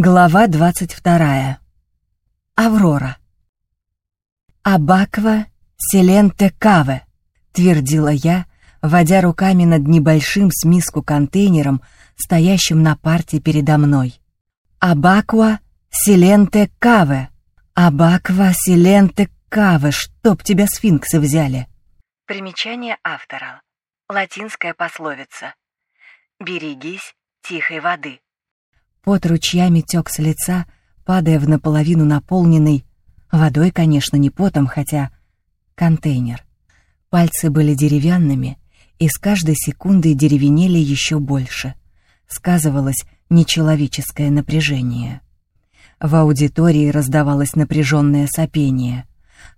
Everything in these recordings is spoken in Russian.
Глава 22. Аврора. «Абаква селенте каве», — твердила я, водя руками над небольшим с миску контейнером, стоящим на парте передо мной. «Абаква селенте каве», «Абаква селенте каве», чтоб тебя сфинксы взяли. Примечание автора. Латинская пословица. «Берегись тихой воды». Пот ручьями тек с лица, падая в наполовину наполненный, водой, конечно, не потом, хотя контейнер. Пальцы были деревянными, и с каждой секундой деревенели еще больше. Сказывалось нечеловеческое напряжение. В аудитории раздавалось напряженное сопение.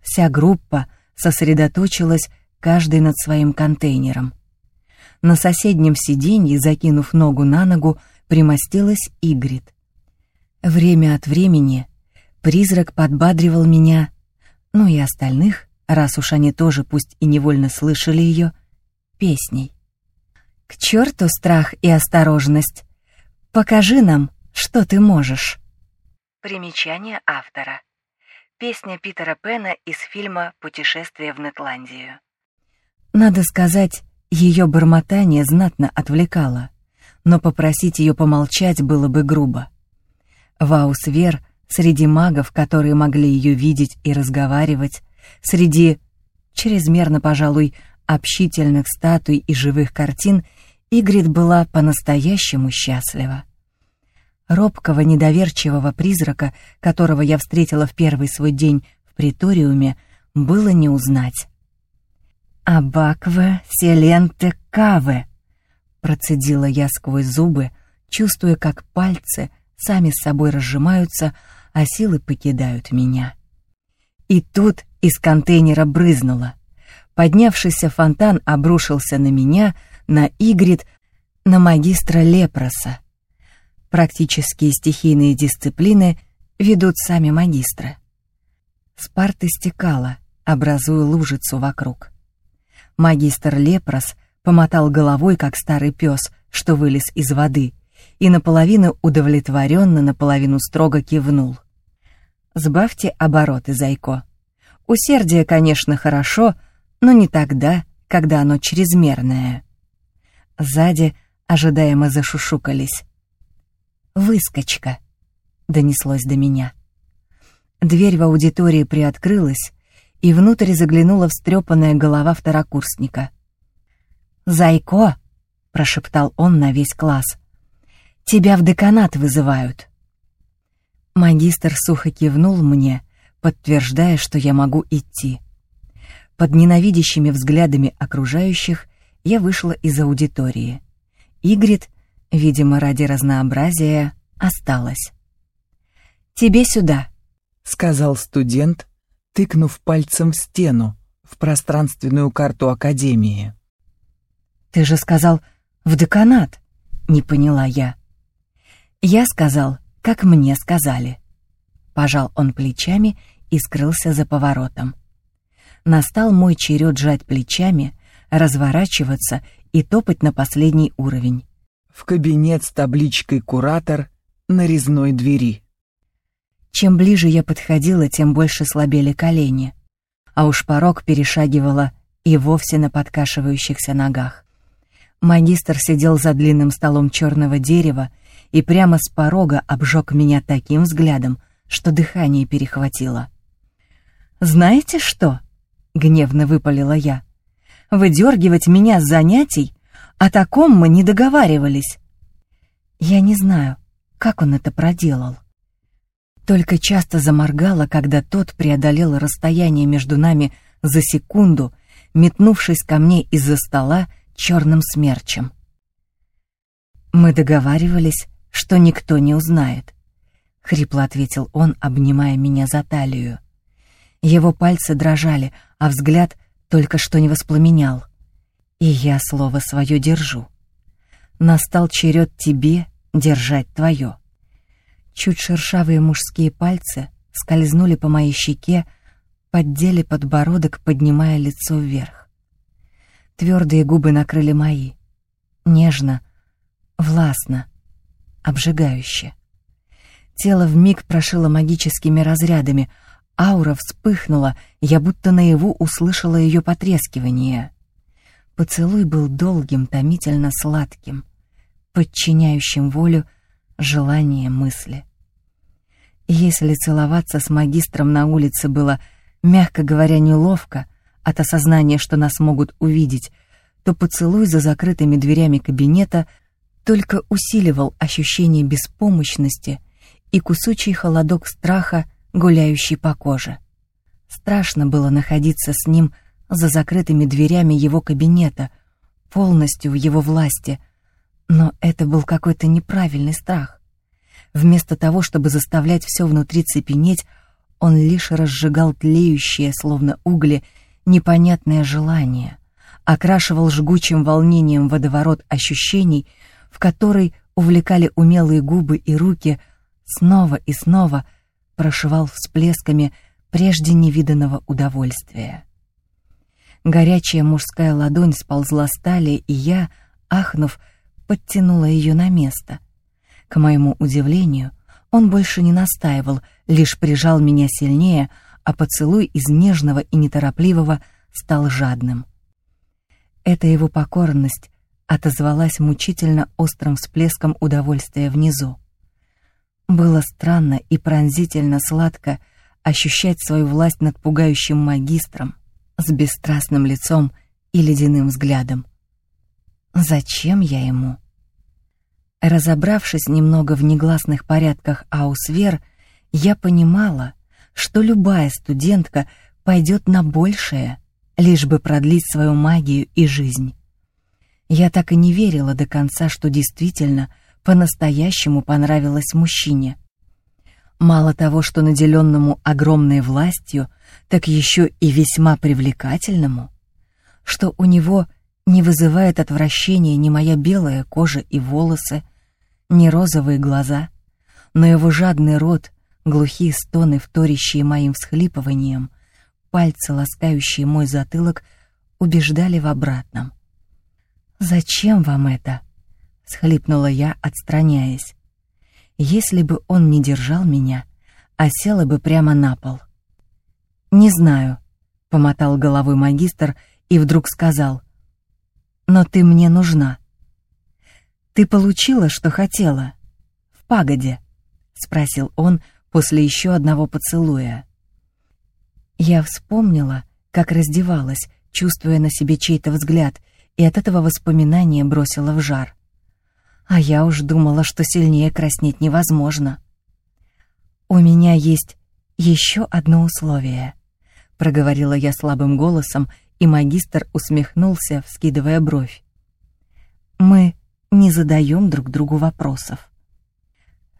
Вся группа сосредоточилась, каждый над своим контейнером. На соседнем сиденье, закинув ногу на ногу, примостилась Игрит. Время от времени призрак подбадривал меня, ну и остальных, раз уж они тоже, пусть и невольно слышали ее, песней. «К черту страх и осторожность! Покажи нам, что ты можешь!» Примечание автора. Песня Питера Пена из фильма «Путешествие в Нетландию». Надо сказать, ее бормотание знатно отвлекало но попросить ее помолчать было бы грубо. Ваусвер среди магов, которые могли ее видеть и разговаривать, среди, чрезмерно, пожалуй, общительных статуй и живых картин, Игрит была по-настоящему счастлива. Робкого, недоверчивого призрака, которого я встретила в первый свой день в приториуме, было не узнать. «Абакве селенте каве», Процедила я сквозь зубы, чувствуя, как пальцы сами с собой разжимаются, а силы покидают меня. И тут из контейнера брызнуло. Поднявшийся фонтан обрушился на меня, на Игрит, на магистра Лепроса. Практические стихийные дисциплины ведут сами магистры. Спарта стекала, образуя лужицу вокруг. Магистр Лепрос помотал головой, как старый пес, что вылез из воды, и наполовину удовлетворенно, наполовину строго кивнул. «Сбавьте обороты, зайко. Усердие, конечно, хорошо, но не тогда, когда оно чрезмерное». Сзади ожидаемо зашушукались. «Выскочка!» — донеслось до меня. Дверь в аудитории приоткрылась, и внутрь заглянула встрепанная голова второкурсника — «Зайко!» — прошептал он на весь класс. «Тебя в деканат вызывают». Магистр сухо кивнул мне, подтверждая, что я могу идти. Под ненавидящими взглядами окружающих я вышла из аудитории. Игрит, видимо, ради разнообразия, осталась. «Тебе сюда», — сказал студент, тыкнув пальцем в стену, в пространственную карту Академии. «Ты же сказал, в деканат!» — не поняла я. «Я сказал, как мне сказали». Пожал он плечами и скрылся за поворотом. Настал мой черед жать плечами, разворачиваться и топать на последний уровень. В кабинет с табличкой «Куратор» на резной двери. Чем ближе я подходила, тем больше слабели колени, а уж порог перешагивала и вовсе на подкашивающихся ногах. Магистр сидел за длинным столом черного дерева и прямо с порога обжег меня таким взглядом, что дыхание перехватило. «Знаете что?» — гневно выпалила я. «Выдергивать меня с занятий? О таком мы не договаривались». Я не знаю, как он это проделал. Только часто заморгала, когда тот преодолел расстояние между нами за секунду, метнувшись ко мне из-за стола черным смерчем. «Мы договаривались, что никто не узнает», — хрипло ответил он, обнимая меня за талию. Его пальцы дрожали, а взгляд только что не воспламенял. И я слово свое держу. Настал черед тебе держать твое. Чуть шершавые мужские пальцы скользнули по моей щеке, поддели подбородок, поднимая лицо вверх. Твердые губы накрыли мои. Нежно, властно, обжигающе. Тело вмиг прошило магическими разрядами, аура вспыхнула, я будто наяву услышала ее потрескивание. Поцелуй был долгим, томительно сладким, подчиняющим волю желание мысли. Если целоваться с магистром на улице было, мягко говоря, неловко от осознания, что нас могут увидеть, то поцелуй за закрытыми дверями кабинета только усиливал ощущение беспомощности и кусучий холодок страха, гуляющий по коже. Страшно было находиться с ним за закрытыми дверями его кабинета, полностью в его власти, но это был какой-то неправильный страх. Вместо того, чтобы заставлять все внутри цепенеть, он лишь разжигал тлеющее, словно угли, непонятное желание, окрашивал жгучим волнением водоворот ощущений, в который увлекали умелые губы и руки, снова и снова прошивал всплесками прежде невиданного удовольствия. Горячая мужская ладонь сползла с талии, и я, ахнув, подтянула ее на место. К моему удивлению, он больше не настаивал, лишь прижал меня сильнее, а поцелуй из нежного и неторопливого стал жадным. Эта его покорность отозвалась мучительно острым всплеском удовольствия внизу. Было странно и пронзительно сладко ощущать свою власть над пугающим магистром с бесстрастным лицом и ледяным взглядом. Зачем я ему? Разобравшись немного в негласных порядках Аусвер, я понимала, что любая студентка пойдет на большее, лишь бы продлить свою магию и жизнь. Я так и не верила до конца, что действительно по-настоящему понравилось мужчине. Мало того, что наделенному огромной властью, так еще и весьма привлекательному, что у него не вызывает отвращения ни моя белая кожа и волосы, ни розовые глаза, но его жадный рот, глухие стоны, вторящие моим всхлипыванием, пальцы, ласкающие мой затылок, убеждали в обратном. «Зачем вам это?» — схлипнула я, отстраняясь. «Если бы он не держал меня, а села бы прямо на пол». «Не знаю», — помотал головой магистр и вдруг сказал. «Но ты мне нужна». «Ты получила, что хотела?» «В пагоде», — спросил он после еще одного поцелуя. Я вспомнила, как раздевалась, чувствуя на себе чей-то взгляд, и от этого воспоминания бросила в жар. А я уж думала, что сильнее краснеть невозможно. «У меня есть еще одно условие», — проговорила я слабым голосом, и магистр усмехнулся, вскидывая бровь. «Мы не задаем друг другу вопросов.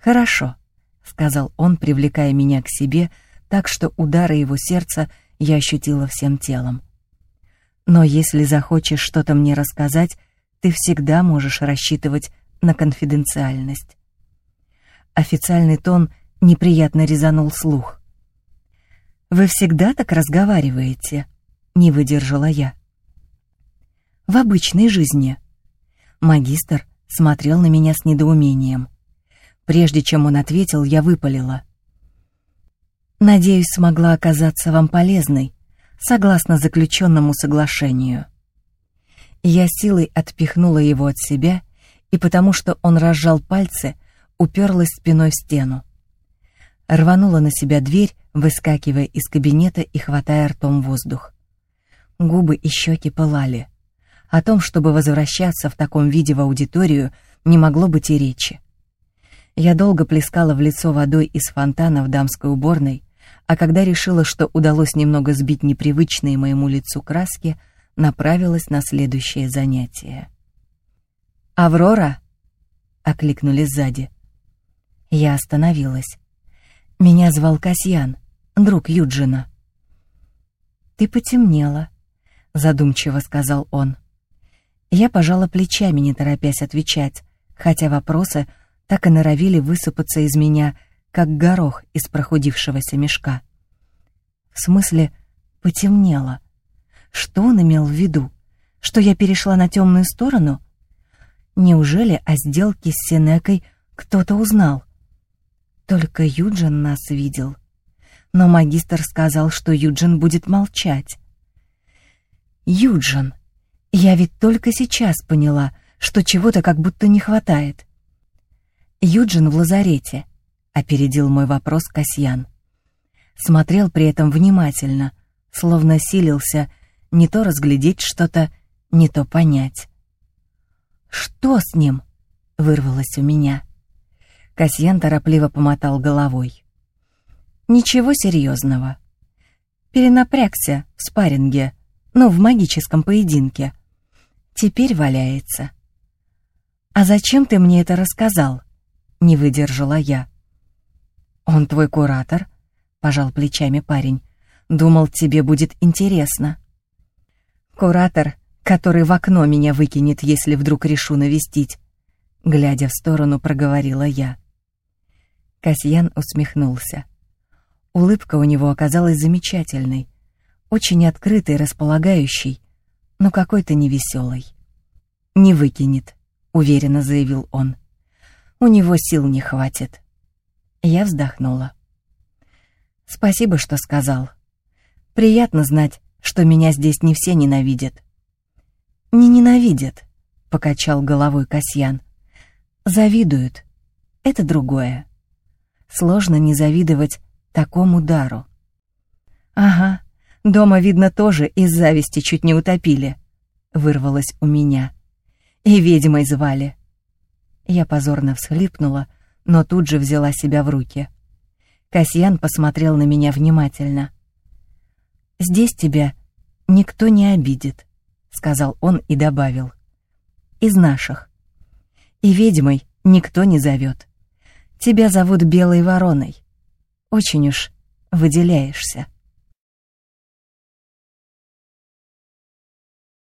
«Хорошо», — сказал он, привлекая меня к себе, так что удары его сердца я ощутила всем телом. «Но если захочешь что-то мне рассказать, ты всегда можешь рассчитывать на конфиденциальность». Официальный тон неприятно резанул слух. «Вы всегда так разговариваете?» — не выдержала я. «В обычной жизни», Магистр смотрел на меня с недоумением. Прежде чем он ответил, я выпалила. «Надеюсь, смогла оказаться вам полезной, согласно заключенному соглашению». Я силой отпихнула его от себя, и потому что он разжал пальцы, уперлась спиной в стену. Рванула на себя дверь, выскакивая из кабинета и хватая ртом воздух. Губы и щеки пылали. О том, чтобы возвращаться в таком виде в аудиторию, не могло быть и речи. Я долго плескала в лицо водой из фонтана в дамской уборной, а когда решила, что удалось немного сбить непривычные моему лицу краски, направилась на следующее занятие. «Аврора!» — окликнули сзади. Я остановилась. Меня звал Касьян, друг Юджина. «Ты потемнела», — задумчиво сказал он. Я пожала плечами, не торопясь отвечать, хотя вопросы так и норовили высыпаться из меня, как горох из прохудившегося мешка. В смысле, потемнело. Что он имел в виду? Что я перешла на темную сторону? Неужели о сделке с Сенекой кто-то узнал? Только Юджин нас видел. Но магистр сказал, что Юджин будет молчать. Юджин. Я ведь только сейчас поняла, что чего-то как будто не хватает. Юджин в лазарете, опередил мой вопрос Касьян. Смотрел при этом внимательно, словно силился не то разглядеть что-то, не то понять. «Что с ним?» — вырвалось у меня. Касьян торопливо помотал головой. «Ничего серьезного. Перенапрягся в спарринге, ну, в магическом поединке. Теперь валяется». «А зачем ты мне это рассказал?» — не выдержала я. «Он твой куратор?» — пожал плечами парень. «Думал, тебе будет интересно». «Куратор который в окно меня выкинет, если вдруг решу навестить. Глядя в сторону, проговорила я. Касьян усмехнулся. Улыбка у него оказалась замечательной, очень открытой, располагающей, но какой-то невеселой. «Не выкинет», — уверенно заявил он. «У него сил не хватит». Я вздохнула. «Спасибо, что сказал. Приятно знать, что меня здесь не все ненавидят. «Не ненавидят», — покачал головой Касьян. «Завидуют. Это другое. Сложно не завидовать такому дару». «Ага, дома, видно, тоже из зависти чуть не утопили», — вырвалось у меня. «И ведьмой звали». Я позорно всхлипнула, но тут же взяла себя в руки. Касьян посмотрел на меня внимательно. «Здесь тебя никто не обидит сказал он и добавил. Из наших. И ведьмой никто не зовет. Тебя зовут Белой Вороной. Очень уж выделяешься.